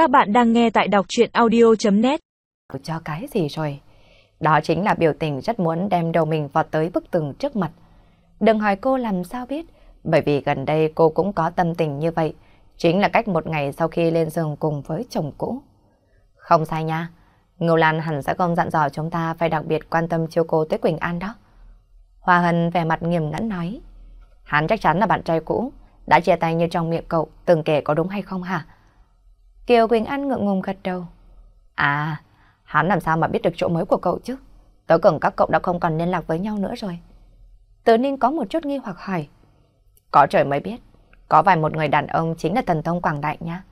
Các bạn đang nghe tại đọc chuyện audio.net Cho cái gì rồi? Đó chính là biểu tình rất muốn đem đầu mình vào tới bức tường trước mặt. Đừng hỏi cô làm sao biết, bởi vì gần đây cô cũng có tâm tình như vậy. Chính là cách một ngày sau khi lên giường cùng với chồng cũ. Không sai nha, Ngô Lan hẳn sẽ không dặn dò chúng ta phải đặc biệt quan tâm chiêu cô tới Quỳnh An đó. Hoa Hân vẻ mặt nghiêm ngẫn nói. Hắn chắc chắn là bạn trai cũ, đã chia tay như trong miệng cậu, từng kể có đúng hay không hả? Kiều Quỳnh An ngượng ngùng gật đầu. À, hắn làm sao mà biết được chỗ mới của cậu chứ? Tớ tưởng các cậu đã không còn liên lạc với nhau nữa rồi. Tớ Ninh có một chút nghi hoặc hỏi. Có trời mới biết, có vài một người đàn ông chính là thần thông quảng đại nha.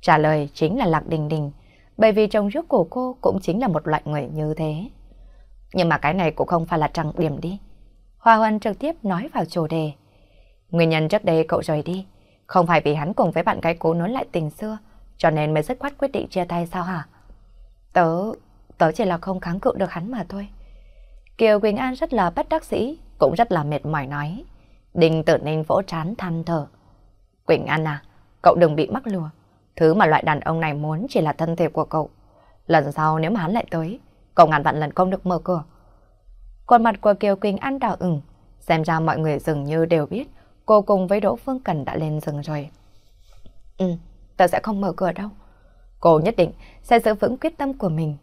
Trả lời chính là Lạc Đình Đình, bởi vì chồng trước của cô cũng chính là một loại người như thế. Nhưng mà cái này cũng không phải là trọng điểm đi. Hoa Hoan trực tiếp nói vào chủ đề. Nguyên nhân trước đây cậu rời đi, không phải vì hắn cùng với bạn gái cũ nối lại tình xưa, cho nên mới dứt khoát quyết định chia tay sao hả? Tớ, tớ chỉ là không kháng cự được hắn mà thôi. Kiều Quỳnh An rất là bất đắc dĩ, cũng rất là mệt mỏi nói. Đình tử ninh vỗ trán than thở. Quỳnh An à, cậu đừng bị mắc lừa. Thứ mà loại đàn ông này muốn chỉ là thân thể của cậu. Lần sau nếu mà hắn lại tới, cậu ngàn vạn lần không được mở cửa. Còn mặt của Kiều Quỳnh An đỏ ửng, xem ra mọi người dường như đều biết cô cùng với Đỗ Phương Cần đã lên rừng rồi. Ừ, tớ sẽ không mở cửa đâu. Cô nhất định sẽ giữ vững quyết tâm của mình.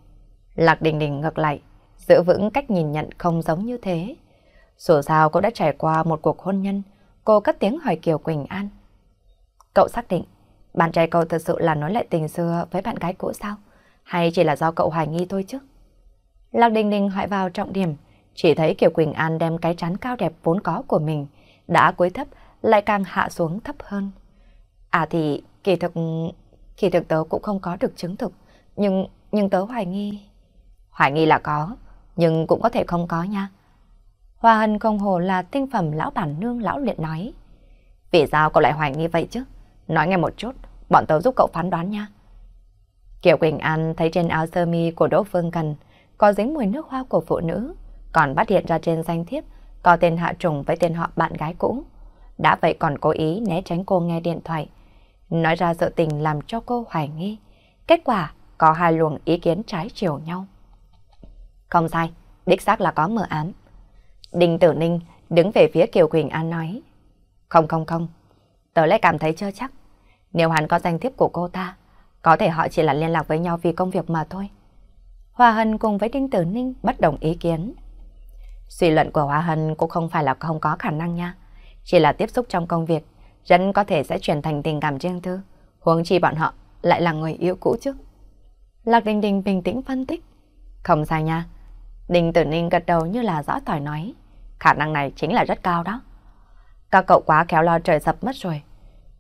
Lạc Đình Đình ngược lại, giữ vững cách nhìn nhận không giống như thế. Dù sao cô đã trải qua một cuộc hôn nhân, cô cất tiếng hỏi Kiều Quỳnh An. Cậu xác định, bạn trai cậu thật sự là nói lại tình xưa với bạn gái cũ sao? Hay chỉ là do cậu hoài nghi thôi chứ? Lạc Đình Đình hỏi vào trọng điểm, chỉ thấy Kiều Quỳnh An đem cái trán cao đẹp vốn có của mình, đã cúi thấp, lại càng hạ xuống thấp hơn. À thì, kỳ thực... Kỳ thực tớ cũng không có được chứng thực, nhưng nhưng tớ hoài nghi. Hoài nghi là có, nhưng cũng có thể không có nha. Hoa Hân không hồ là tinh phẩm lão bản nương lão luyện nói. Vì sao cậu lại hoài nghi vậy chứ? Nói nghe một chút, bọn tớ giúp cậu phán đoán nha. Kiều Quỳnh An thấy trên áo sơ mi của Đỗ Phương Cần có dính mùi nước hoa của phụ nữ, còn phát hiện ra trên danh thiếp có tên hạ trùng với tên họ bạn gái cũ. Đã vậy còn cố ý né tránh cô nghe điện thoại. Nói ra sự tình làm cho cô hoài nghi. Kết quả có hai luồng ý kiến trái chiều nhau. Không sai, đích xác là có mờ ám. Đinh Tử Ninh đứng về phía Kiều Quỳnh An nói. Không không không, tớ lại cảm thấy chưa chắc. Nếu hắn có danh thiếp của cô ta, có thể họ chỉ là liên lạc với nhau vì công việc mà thôi. Hoa Hân cùng với Đinh Tử Ninh bất đồng ý kiến. Suy luận của Hoa Hân cũng không phải là không có khả năng nha. Chỉ là tiếp xúc trong công việc, rất có thể sẽ chuyển thành tình cảm riêng tư. Huống chi bọn họ lại là người yêu cũ chứ. Lạc Đình Đình bình tĩnh phân tích. Không sai nha. Đình Tử Ninh gật đầu như là rõ tỏi nói. Khả năng này chính là rất cao đó. Các cậu quá khéo lo trời sập mất rồi.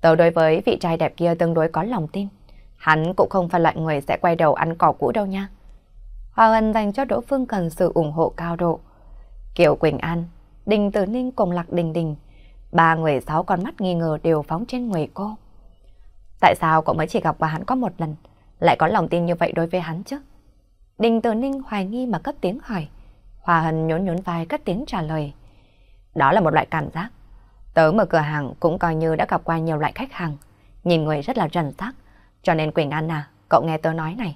Tớ đối với vị trai đẹp kia tương đối có lòng tin. Hắn cũng không phải loại người sẽ quay đầu ăn cỏ cũ đâu nha. Hoa Ân dành cho Đỗ Phương cần sự ủng hộ cao độ. Kiều Quỳnh An, Đình Tử Ninh cùng Lạc Đình Đình, ba người sáu con mắt nghi ngờ đều phóng trên người cô. Tại sao cậu mới chỉ gặp qua hắn có một lần, lại có lòng tin như vậy đối với hắn chứ? Đình Tử Ninh hoài nghi mà cất tiếng hỏi. hòa Hân nhốn nhốn vai cất tiếng trả lời. Đó là một loại cảm giác. Tớ mở cửa hàng cũng coi như đã gặp qua nhiều loại khách hàng, nhìn người rất là rần sắc. Cho nên Quỳnh An à, cậu nghe tớ nói này,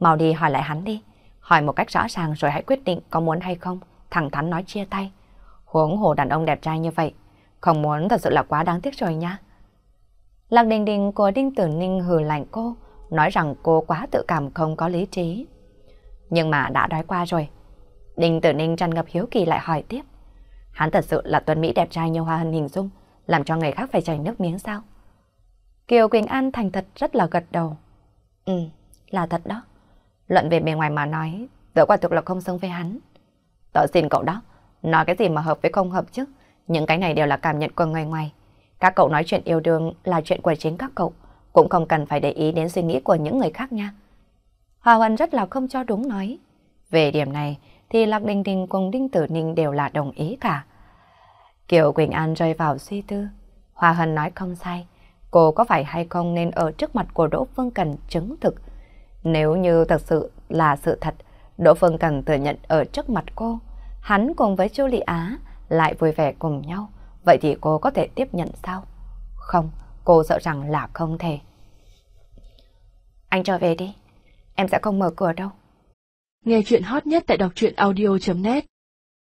mau đi hỏi lại hắn đi. Hỏi một cách rõ ràng rồi hãy quyết định có muốn hay không, thẳng thắn nói chia tay. Huống hồ đàn ông đẹp trai như vậy, không muốn thật sự là quá đáng tiếc rồi nha. Lạc đình đình của Đinh Tử Ninh hừ lạnh cô, nói rằng cô quá tự cảm không có lý trí. Nhưng mà đã đói qua rồi. Đinh Tử Ninh tràn ngập hiếu kỳ lại hỏi tiếp. Hắn thật sự là tuấn Mỹ đẹp trai như hoa hân hình dung, làm cho người khác phải chảy nước miếng sao? Kiều Quỳnh An thành thật rất là gật đầu. Ừ, là thật đó. Luận về bề ngoài mà nói, tớ quả thực là không xứng với hắn. Tớ xin cậu đó, nói cái gì mà hợp với không hợp chứ. Những cái này đều là cảm nhận của người ngoài. Các cậu nói chuyện yêu đương là chuyện của chính các cậu, cũng không cần phải để ý đến suy nghĩ của những người khác nha. Hòa Huân rất là không cho đúng nói. Về điểm này thì Lạc Đình Đình cùng Đinh Tử Ninh đều là đồng ý cả. Kiều Quỳnh An rơi vào suy tư. hòa Hân nói không sai. Cô có phải hay không nên ở trước mặt của Đỗ Phương Cần chứng thực. Nếu như thật sự là sự thật, Đỗ Phương Cần thừa nhận ở trước mặt cô, hắn cùng với Chu Lị Á lại vui vẻ cùng nhau, vậy thì cô có thể tiếp nhận sao? Không, cô sợ rằng là không thể. Anh trở về đi. Em sẽ không mở cửa đâu. Nghe chuyện hot nhất tại đọc truyện audio.net